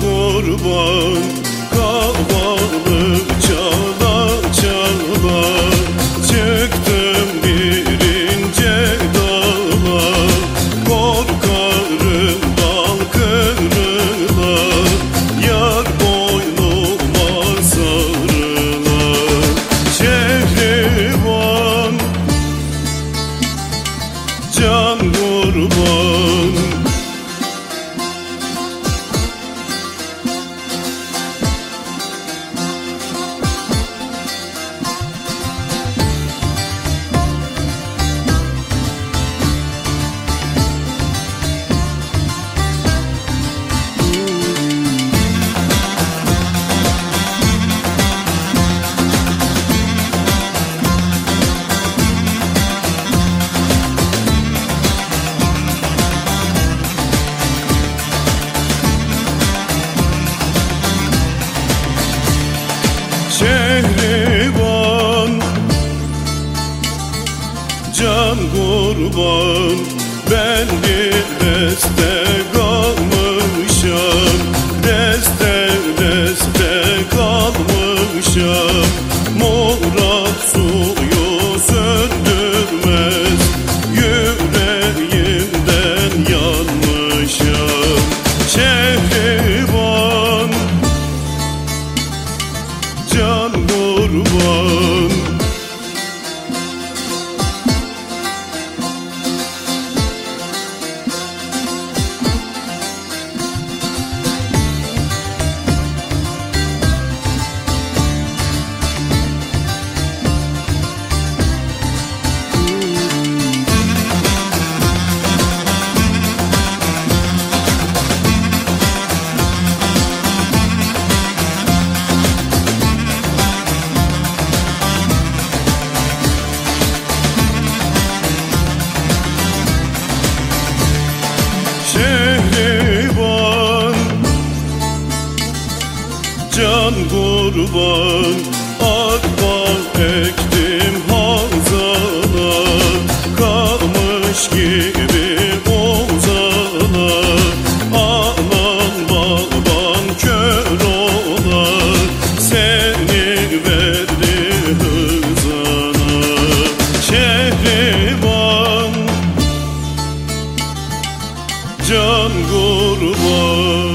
kurban Kavalı çala çala Çıktım bir ince dala Korkarım dal kırıla Yar boynuma sarıla Şehrivan Can kurban Şehriban Can kurban Ben bir deste Can kurban Arpa ektim hazana Kalmış gibi ozana Anan baban kör ola. Seni verdi hızana. Şehriban Can kurban